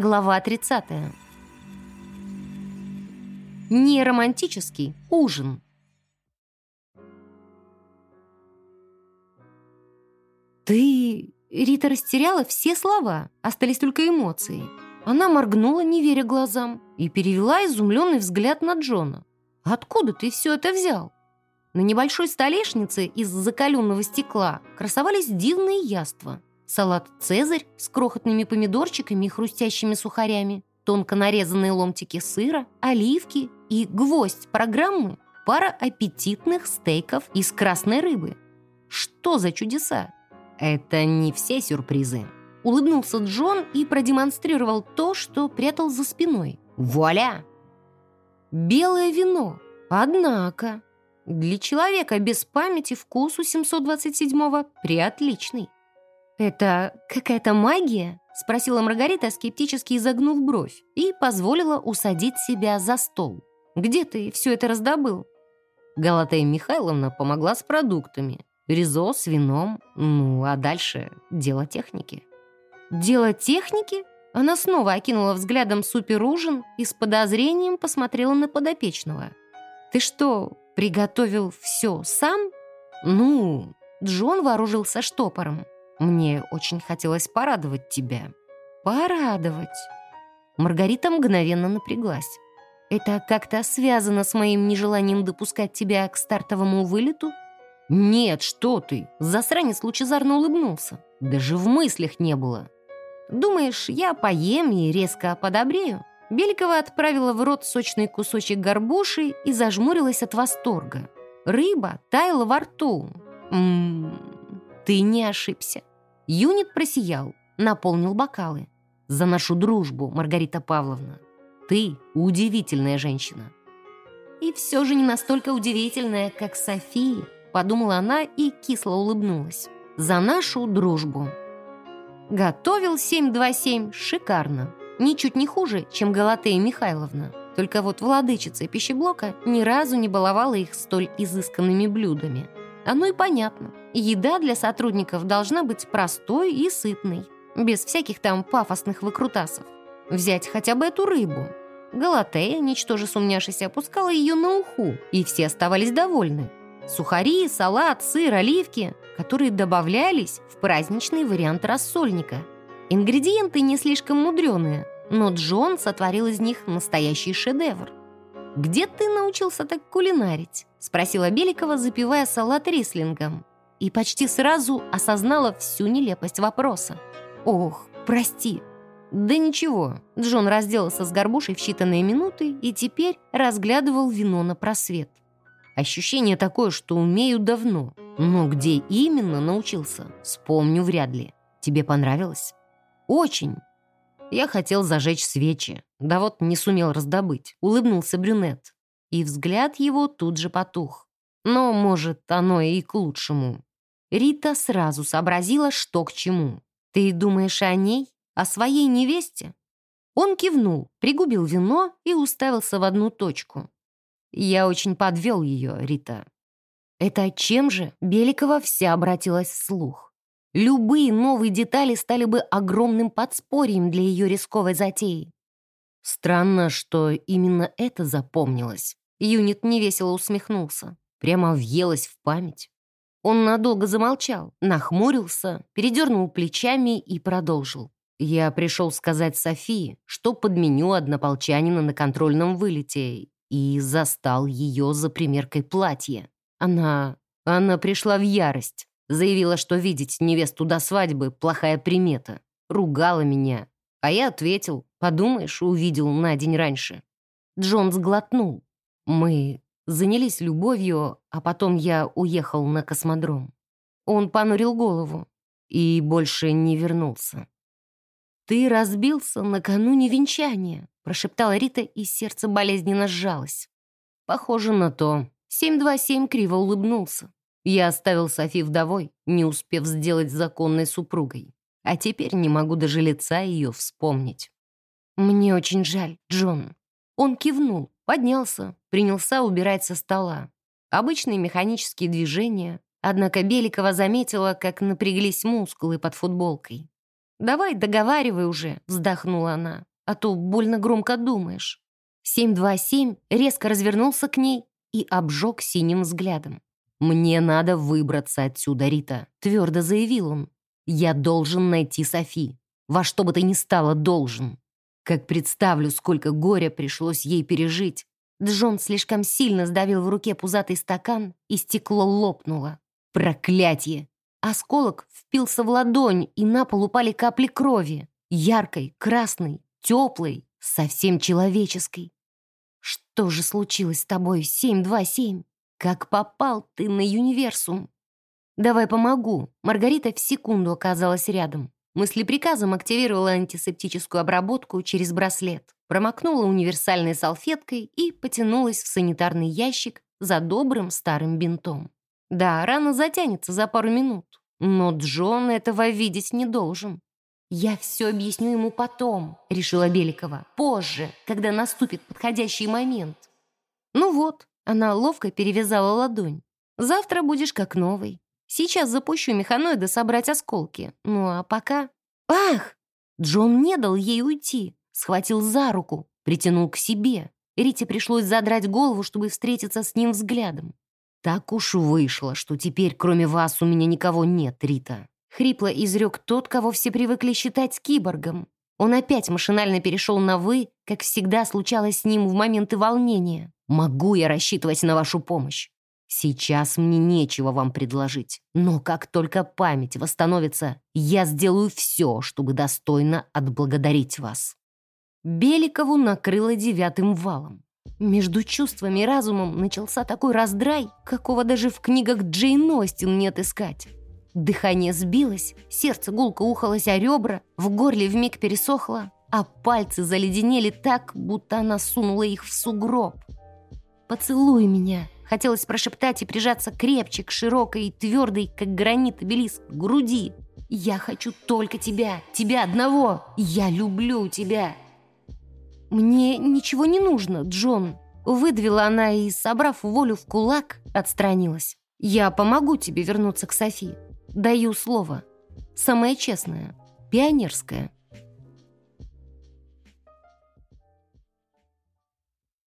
Глава 30. Неромантический ужин. «Ты...» Рита растеряла все слова, остались только эмоции. Она моргнула, не веря глазам, и перевела изумленный взгляд на Джона. «Откуда ты все это взял?» На небольшой столешнице из закаленного стекла красовались дивные яства. Салат «Цезарь» с крохотными помидорчиками и хрустящими сухарями, тонко нарезанные ломтики сыра, оливки и гвоздь программы – пара аппетитных стейков из красной рыбы. Что за чудеса? Это не все сюрпризы. Улыбнулся Джон и продемонстрировал то, что прятал за спиной. Вуаля! Белое вино. Однако, для человека без памяти вкус у 727-го приотличный. «Это какая-то магия?» — спросила Маргарита, скептически изогнув бровь, и позволила усадить себя за стол. «Где ты все это раздобыл?» Галатея Михайловна помогла с продуктами. Ризо с вином, ну а дальше дело техники. «Дело техники?» Она снова окинула взглядом суперужин и с подозрением посмотрела на подопечного. «Ты что, приготовил все сам?» «Ну...» Джон вооружился штопором. «Мне очень хотелось порадовать тебя». «Порадовать?» Маргарита мгновенно напряглась. «Это как-то связано с моим нежеланием допускать тебя к стартовому вылету?» «Нет, что ты!» Засранец лучезарно улыбнулся. «Даже в мыслях не было!» «Думаешь, я поем и резко подобрею?» Беликова отправила в рот сочный кусочек горбуши и зажмурилась от восторга. Рыба таяла во рту. «Ммм, ты не ошибся». Юнит просиял, наполнил бокалы. «За нашу дружбу, Маргарита Павловна. Ты удивительная женщина». «И все же не настолько удивительная, как София», подумала она и кисло улыбнулась. «За нашу дружбу». Готовил 727 шикарно. Ничуть не хуже, чем Галатея Михайловна. Только вот владычица пищеблока ни разу не баловала их столь изысканными блюдами. Оно и понятно. Еда для сотрудников должна быть простой и сытной, без всяких там пафосных выкрутасов. Взять хотя бы эту рыбу. Галатея, ничтоже сумняшися, опускала ее на уху, и все оставались довольны. Сухари, салат, сыр, оливки, которые добавлялись в праздничный вариант рассольника – Ингредиенты не слишком мудреные, но Джон сотворил из них настоящий шедевр. «Где ты научился так кулинарить?» — спросила Беликова, запивая салат рислингом. И почти сразу осознала всю нелепость вопроса. «Ох, прости». «Да ничего». Джон разделался с горбушей в считанные минуты и теперь разглядывал вино на просвет. Ощущение такое, что умею давно. Но где именно научился, вспомню вряд ли. Тебе понравилось? Очень. Я хотел зажечь свечи, да вот не сумел раздобыть. Улыбнулся брюнет. И взгляд его тут же потух. Но, может, оно и к лучшему. Рита сразу сообразила, что к чему. «Ты думаешь о ней? О своей невесте?» Он кивнул, пригубил вино и уставился в одну точку. «Я очень подвел ее, Рита». «Это чем же?» Беликова вся обратилась вслух. Любые новые детали стали бы огромным подспорьем для ее рисковой затеи. Странно, что именно это запомнилось. Юнит невесело усмехнулся. Прямо въелось в память. Он надолго замолчал, нахмурился, передернул плечами и продолжил. «Я пришел сказать Софии, что подменю однополчанина на контрольном вылете и застал ее за примеркой платья. Она... она пришла в ярость. Заявила, что видеть невесту до свадьбы — плохая примета. Ругала меня. А я ответил, подумаешь, увидел на день раньше. Джон сглотнул. Мы занялись любовью, а потом я уехал на космодром. Он понурил голову и больше не вернулся. «Ты разбился накануне венчания», — прошептала Рита, и сердце болезненно сжалось. «Похоже на то». 727 криво улыбнулся. Я оставил Софи вдовой, не успев сделать законной супругой. А теперь не могу даже лица ее вспомнить. «Мне очень жаль, Джон». Он кивнул, поднялся, принялся убирать со стола. Обычные механические движения, однако Беликова заметила, как напряглись мускулы под футболкой. давай договаривай уже», — вздохнула она, «а то больно громко думаешь». 727 резко развернулся к ней и обжег синим взглядом. «Мне надо выбраться отсюда, Рита», — твердо заявил он. «Я должен найти Софи. Во что бы то ни стало, должен. Как представлю, сколько горя пришлось ей пережить». Джон слишком сильно сдавил в руке пузатый стакан, и стекло лопнуло. «Проклятье!» Осколок впился в ладонь, и на пол упали капли крови. Яркой, красной, теплой, совсем человеческой. «Что же случилось с тобой, 727? Как попал ты на универсум?» «Давай помогу». Маргарита в секунду оказалась рядом. Мыслеприказом активировала антисептическую обработку через браслет, промокнула универсальной салфеткой и потянулась в санитарный ящик за добрым старым бинтом. Да, рана затянется за пару минут, но Джон этого видеть не должен. «Я все объясню ему потом», — решила Беликова. «Позже, когда наступит подходящий момент». «Ну вот», — она ловко перевязала ладонь. «Завтра будешь как новый. Сейчас запущу механоида собрать осколки. Ну а пока...» «Ах!» Джон не дал ей уйти. Схватил за руку, притянул к себе. Рите пришлось задрать голову, чтобы встретиться с ним взглядом. «Так уж вышло, что теперь кроме вас у меня никого нет, Рита. Хрипло изрек тот, кого все привыкли считать киборгом. Он опять машинально перешел на «вы», как всегда случалось с ним в моменты волнения. «Могу я рассчитывать на вашу помощь? Сейчас мне нечего вам предложить, но как только память восстановится, я сделаю все, чтобы достойно отблагодарить вас». Беликову накрыло девятым валом. Между чувствами и разумом начался такой раздрай, какого даже в книгах Джейн Остин не отыскать. Дыхание сбилось, сердце гулко ухалось о ребра, в горле вмиг пересохло, а пальцы заледенели так, будто она сунула их в сугроб. «Поцелуй меня!» Хотелось прошептать и прижаться крепче к широкой и твердой, как гранит обелиск, груди. «Я хочу только тебя, тебя одного! Я люблю тебя!» «Мне ничего не нужно, Джон!» Выдавила она и, собрав волю в кулак, отстранилась. «Я помогу тебе вернуться к Софии. Даю слово. Самое честное, пионерское.